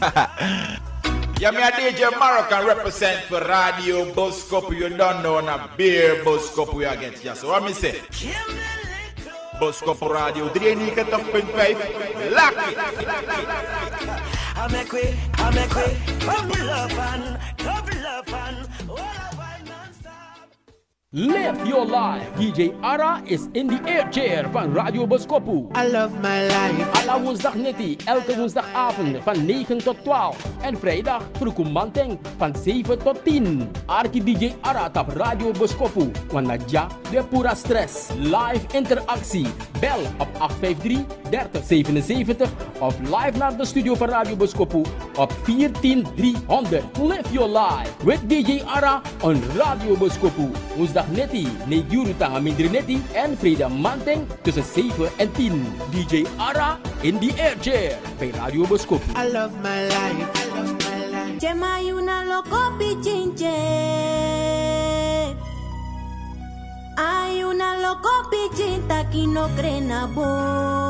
yeah, me a DJ Moroccan represent for Radio Boskopu. You don't know na beer Boskopu we against you. So what me say? Boskopu Radio 93.5 Lock it! I make way, I love and love and Live your life. DJ Ara is in the airchair van Radio Boskopu. I love my life. Alla woensdagnetti, elke woensdagavond van 9 tot 12. En vrijdag vroeger Manteng van 7 tot 10. Arki DJ Ara tap Radio Boskopu. Wanadja de pura stress. Live interactie. Bel op 853-3077 of live naar de studio van Radio Boskopu op 14300. Live your life with DJ Ara on Radio Boskopu. Woensdag netti, Neguru Tangamindri netti en Freda Manteng tussen 7 en 10. DJ Ara in the air chair bij Radio Boskopu. I love my life. I love my life. Loco. aquí no creen a vos.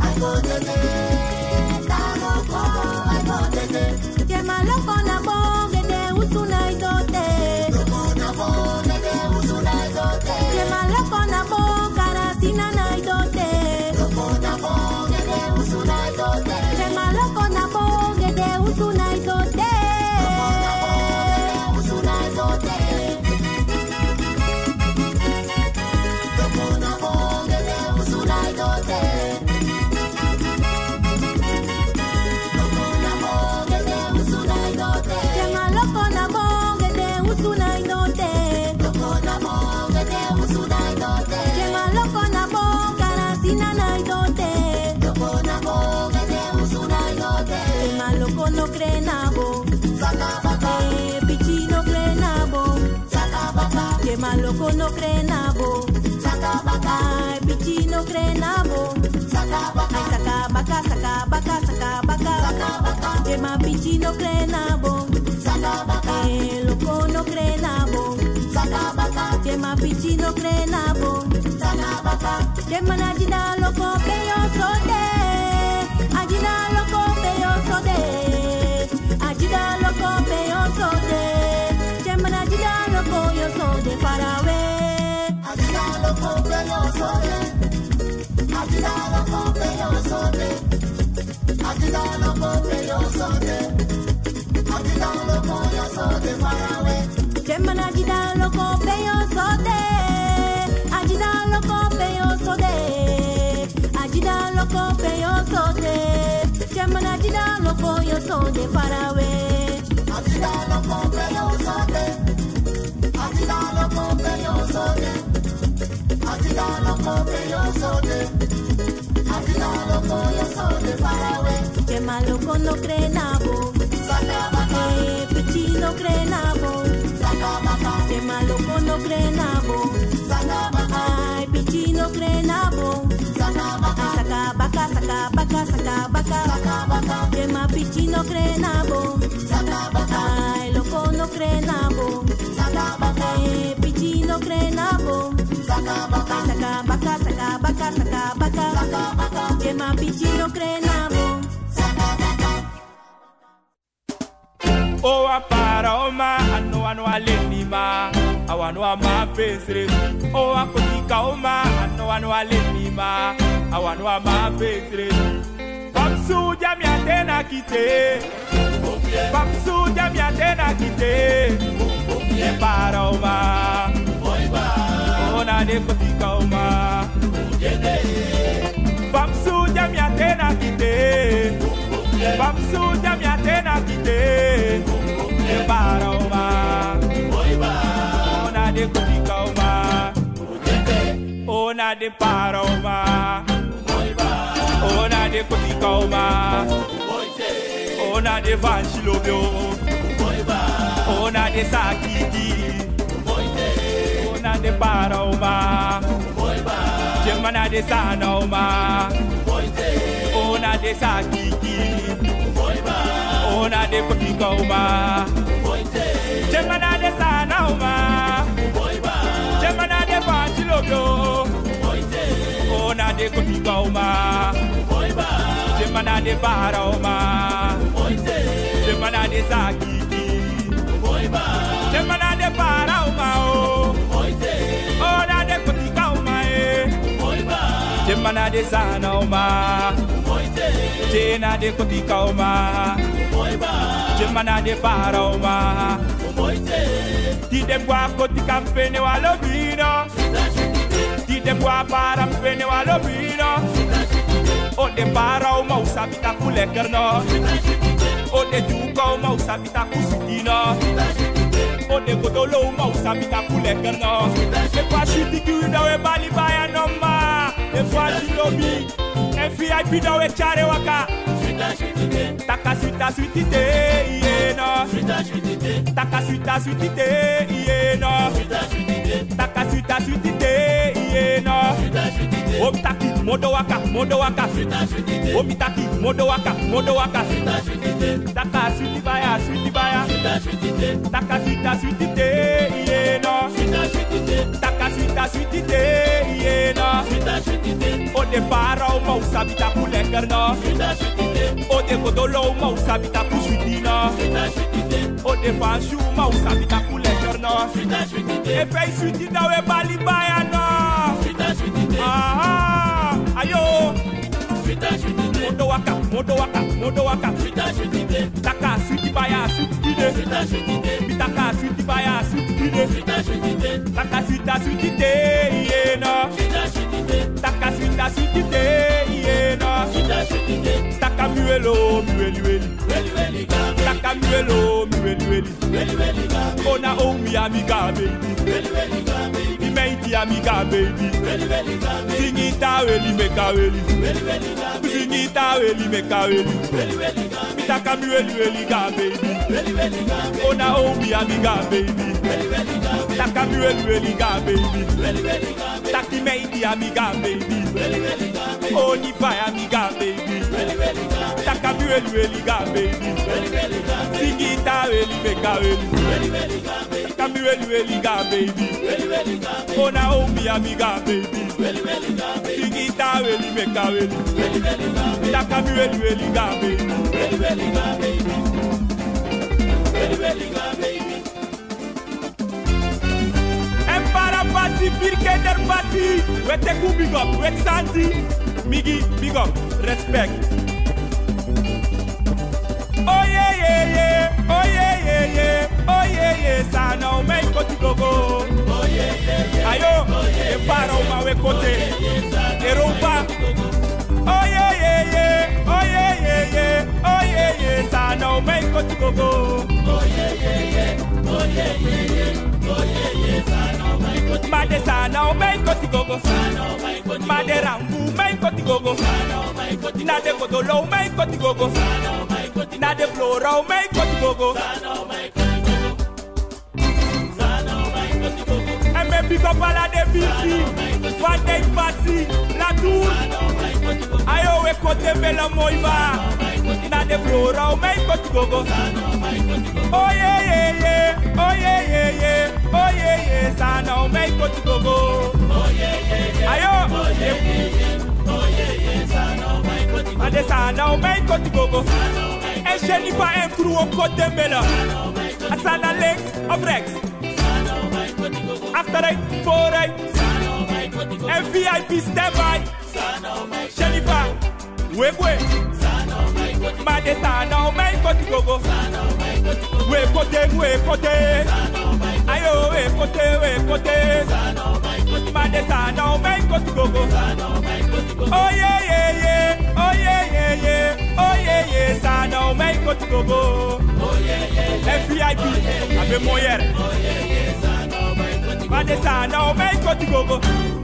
I got the name. Manaji da loco peyo de far away. Gemma agita loco peyo sote. Agita loco peyo sote. Agita loco peyo sote. Gemma agita loco yo so de far away. loco yo soy, África loco soy, Que que saca. Saca vaca, saca vaca. Gemma pichi no cree nabo. O a para o ma. Ano ano alenima awano ama pesre o a kotika o ma. Ano ano alenima awano ama pesre. Papsu jami atena kite. Papsu jami atena kite. E o na de kotika o ma Papsu jami atena kite. Kite E para o ma O na de kotika o ma O na de para o ma O na de kotika o ma O na de vanshilobyo O na de sakiki O na de para o ma Jemana de sana o ma O na de sakiki O na de kotika o ma Jemana de sana o ma Jemana de vanshilobyo O na de kotika o ma Jemana de para o ma Jemana de sakiki Jemana de sana o ma Jena de kotika o ma Jemana de para o ma Ti de boa kotika mfene wa lobino. Ti de boa para mfene wa lobino. O de para o ma usabita ku lekker O de juka o ma usabita ku O de godolo o ma usabita ku lekker no E kwa shiti ki uda we bali baya no ma E kwa shilobi E VIP da we chare waka Taka suita suitite iye no Taka suita suitite iye no Taka suita suitite iye waka Omitaki modo waka modo waka Taka suiti baya suiti baya Taka suita suitite O de para o ma usabita ku lekker no O de godolo o ma usabita ku sweetie no O de fanshu ma usabita ku lekker no E fei sweetie da bali baya no Aha, ayo. Modo waka, modo waka, modo waka. Taka sweetie baya sweetie kide Bitaka sweetie baya sweetie kide Taka sweetie te iye no Taka sweetie sweetie te iye no Taka muelo, mueli weli Taka muelo, mueli weli Ona o mi amiga baby Imeiti amiga baby Sing it aweli make aweli Sing it aweli make aweli Taka mueli weli ga baby Ona o mi amiga baby Taka mueli weli ga baby Taki meiti amiga baby Oni fire amiga baby Taka mueli weli ga baby Sing it aweli make aweli Taka mueli weli ga baby Ona o mi amiga baby Sing it aweli make aweli Taka mueli weli ga baby der Basi, we take you big up, we Santi, Migi, big up, respect. Oh yeah, yeah, yeah, oh yeah, yeah, yeah, oh yeah, yeah, sana o mei koti gogo. Oh yeah, yeah, yeah, ayo, e para oh yeah, yeah, sana o mei koti gogo. Oh yeah, yeah, yeah, oh yeah, yeah, yeah, oh yeah, yeah, sana o mei koti Made sana o mei koti gogo. Sana o mei koti Made rangu mei koti gogo. Sana o mei koti Na de kodolo mei koti gogo. Sana o mei koti Na de go o mei koti gogo. Sana o mei koti gogo. Sana o mei koti gogo. E me pick up ala de bibi. Van de pasi, la tour. Ayo we kote bela moiva. Na de flora o mei koti gogo. Oh yeah yeah yeah, oh yeah yeah yeah, oh yeah yeah, sana o mei koti gogo. Oh yeah yeah yeah. Oh yeah yeah yeah, oh yeah yeah, sana o mei koti gogo. Ade sana o mei koti gogo. En Jennifer en crew o kote bela. Asana Lex of Rex. After right, for right. En VIP standby. Jennifer, we we. Made sana o mei koti gogo. We kote, we kote. Ayo, we kote, we kote. Made sana o mei koti gogo. Oh yeah, yeah, yeah, yeah. FVIP, abe moyer. Oh yeah, yeah. Made